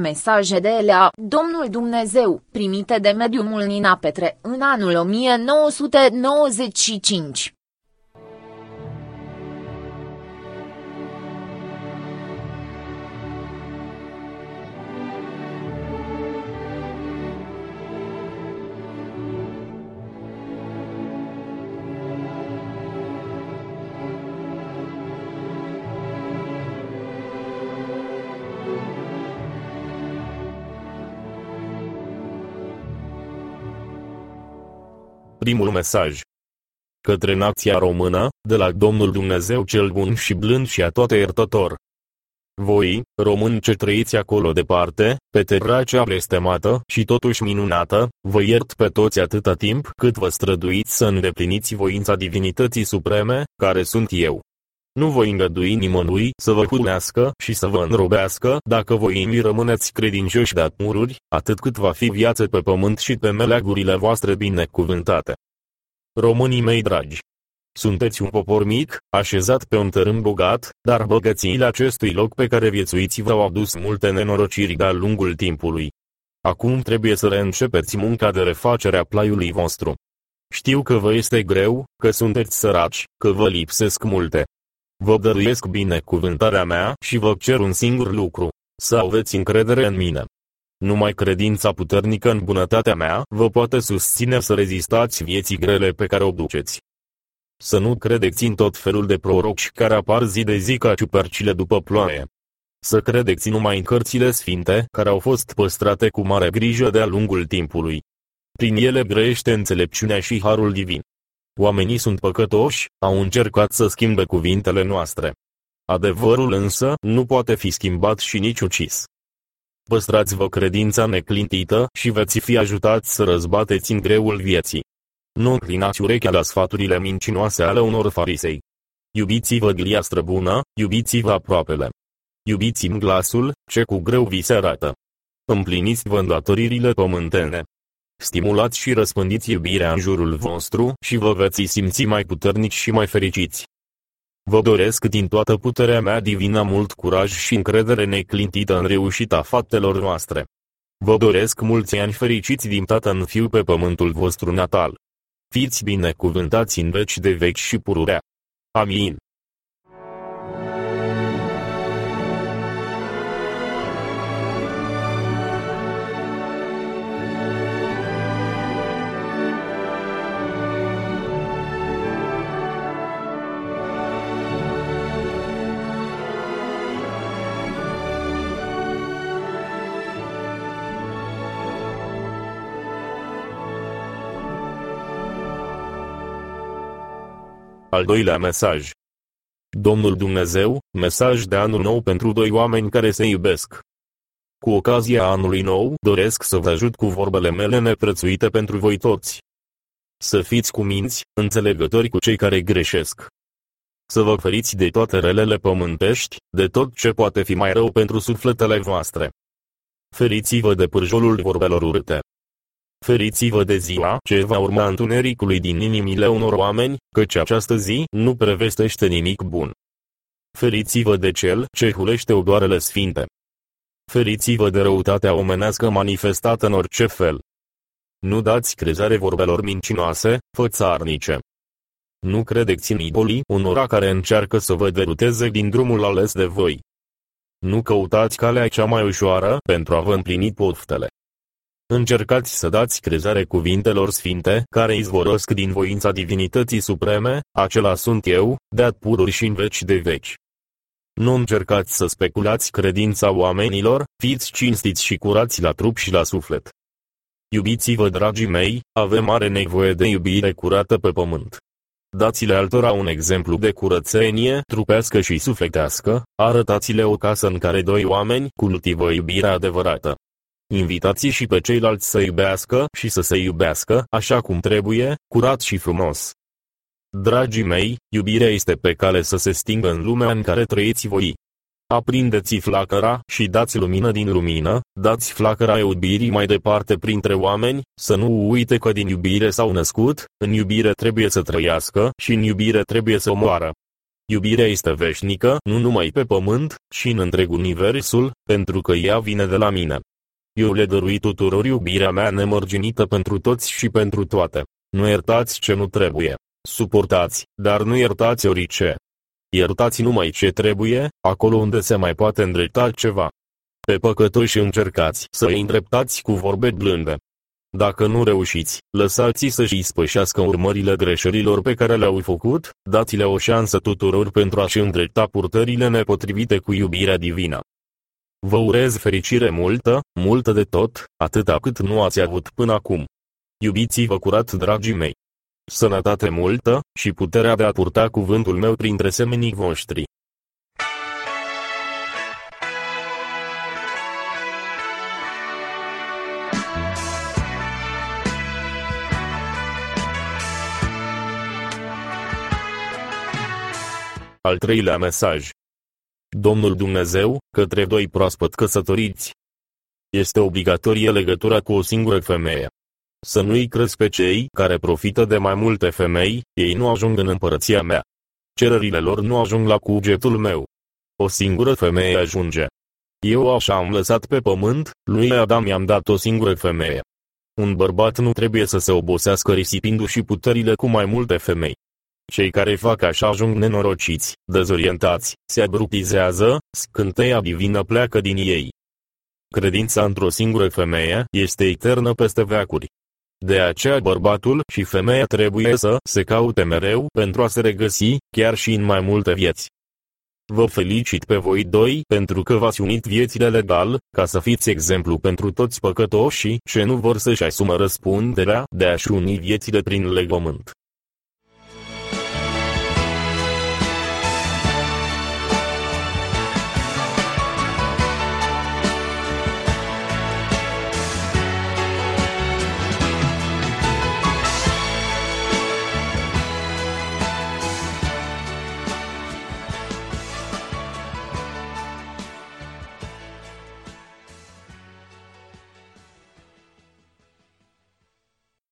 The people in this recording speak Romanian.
Mesaje de la Domnul Dumnezeu, primite de mediumul Nina Petre în anul 1995. Primul mesaj către nația română, de la Domnul Dumnezeu cel bun și blând și a toate iertător. Voi, români ce trăiți acolo departe, pe terra cea blestemată și totuși minunată, vă iert pe toți atâta timp cât vă străduiți să îndepliniți voința divinității supreme, care sunt eu. Nu voi îngădui nimănui să vă hunească și să vă înrobească dacă voi îmi rămâneți credincioși de mururi, atât cât va fi viață pe pământ și pe meleagurile voastre binecuvântate. Românii mei dragi, sunteți un popor mic, așezat pe un tărâm bogat, dar bogățiile acestui loc pe care viețuiți v-au adus multe nenorociri de-a lungul timpului. Acum trebuie să reîncepeți munca de refacere a plaiului vostru. Știu că vă este greu, că sunteți săraci, că vă lipsesc multe. Vă dăruiesc binecuvântarea mea și vă cer un singur lucru, să aveți încredere în mine. Numai credința puternică în bunătatea mea vă poate susține să rezistați vieții grele pe care o duceți. Să nu credeți în tot felul de proroci care apar zi de zi ca ciupercile după ploaie. Să credeți numai în cărțile sfinte care au fost păstrate cu mare grijă de-a lungul timpului. Prin ele grăiește înțelepciunea și harul divin. Oamenii sunt păcătoși, au încercat să schimbe cuvintele noastre. Adevărul însă nu poate fi schimbat și nici ucis. Păstrați-vă credința neclintită și veți fi ajutați să răzbateți în greul vieții. Nu înclinați urechea la sfaturile mincinoase ale unor farisei. Iubiți-vă glia străbună, iubiți-vă aproapele. Iubiți-mi glasul, ce cu greu vi se arată. Împliniți-vă îndatoririle pământene. Stimulați și răspândiți iubirea în jurul vostru și vă veți simți mai puternici și mai fericiți. Vă doresc din toată puterea mea divină mult curaj și încredere neclintită în reușita faptelor noastre. Vă doresc mulți ani fericiți din tată în fiu pe pământul vostru natal. Fiți binecuvântați în veci de veci și pururea. Amin. Al doilea mesaj. Domnul Dumnezeu, mesaj de anul nou pentru doi oameni care se iubesc. Cu ocazia anului nou, doresc să vă ajut cu vorbele mele neprețuite pentru voi toți. Să fiți cu minți, înțelegători cu cei care greșesc. Să vă feriți de toate relele pământești, de tot ce poate fi mai rău pentru sufletele voastre. Feriți-vă de pârjolul vorbelor urâte. Feriți-vă de ziua ce va urma întunericului din inimile unor oameni, căci această zi nu prevestește nimic bun. Feriți-vă de cel ce hulește odoarele sfinte. Feriți-vă de răutatea omenească manifestată în orice fel. Nu dați crezare vorbelor mincinoase, fățarnice. Nu credeți în idolii unora care încearcă să vă deruteze din drumul ales de voi. Nu căutați calea cea mai ușoară pentru a vă împlini poftele. Încercați să dați crezare cuvintelor sfinte, care izvorăsc din voința divinității supreme, acela sunt eu, de pururi și în veci de veci. Nu încercați să speculați credința oamenilor, fiți cinstiți și curați la trup și la suflet. Iubiți-vă, dragii mei, avem mare nevoie de iubire curată pe pământ. Dați-le altora un exemplu de curățenie trupească și sufletească, arătați-le o casă în care doi oameni cultivă iubirea adevărată. Invitați și pe ceilalți să iubească și să se iubească așa cum trebuie, curat și frumos. Dragii mei, iubirea este pe cale să se stingă în lumea în care trăiți voi. Aprindeți flacăra și dați lumină din lumină, dați flacăra iubirii mai departe printre oameni, să nu uite că din iubire s-au născut, în iubire trebuie să trăiască și în iubire trebuie să moară. Iubirea este veșnică, nu numai pe pământ, ci în întreg universul, pentru că ea vine de la mine. Eu le dărui tuturor iubirea mea nemărginită pentru toți și pentru toate. Nu iertați ce nu trebuie. Suportați, dar nu iertați orice. Iertați numai ce trebuie, acolo unde se mai poate îndrepta ceva. Pe păcătoși încercați să îi îndreptați cu vorbe blânde. Dacă nu reușiți, lăsați-i să-și ispășească urmările greșelilor pe care le-au făcut, dați-le o șansă tuturor pentru a-și îndrepta purtările nepotrivite cu iubirea divină. Vă urez fericire multă, multă de tot, atâta cât nu ați avut până acum. Iubiți-vă curat, dragii mei. Sănătate multă, și puterea de a purta cuvântul meu printre semenii voștri. Al treilea mesaj. Domnul Dumnezeu, către doi proaspăt căsătoriți. Este obligatorie legătura cu o singură femeie. Să nu-i crezi pe cei care profită de mai multe femei, ei nu ajung în împărăția mea. Cererile lor nu ajung la cugetul meu. O singură femeie ajunge. Eu așa am lăsat pe pământ, lui Adam i-am dat o singură femeie. Un bărbat nu trebuie să se obosească risipindu-și puterile cu mai multe femei. Cei care fac așa ajung nenorociți, dezorientați, se abruptizează, scânteia divină pleacă din ei. Credința într-o singură femeie este eternă peste veacuri. De aceea bărbatul și femeia trebuie să se caute mereu pentru a se regăsi, chiar și în mai multe vieți. Vă felicit pe voi doi pentru că v-ați unit viețile legal, ca să fiți exemplu pentru toți păcătoșii ce nu vor să-și asumă răspunderea de a-și uni viețile prin legământ.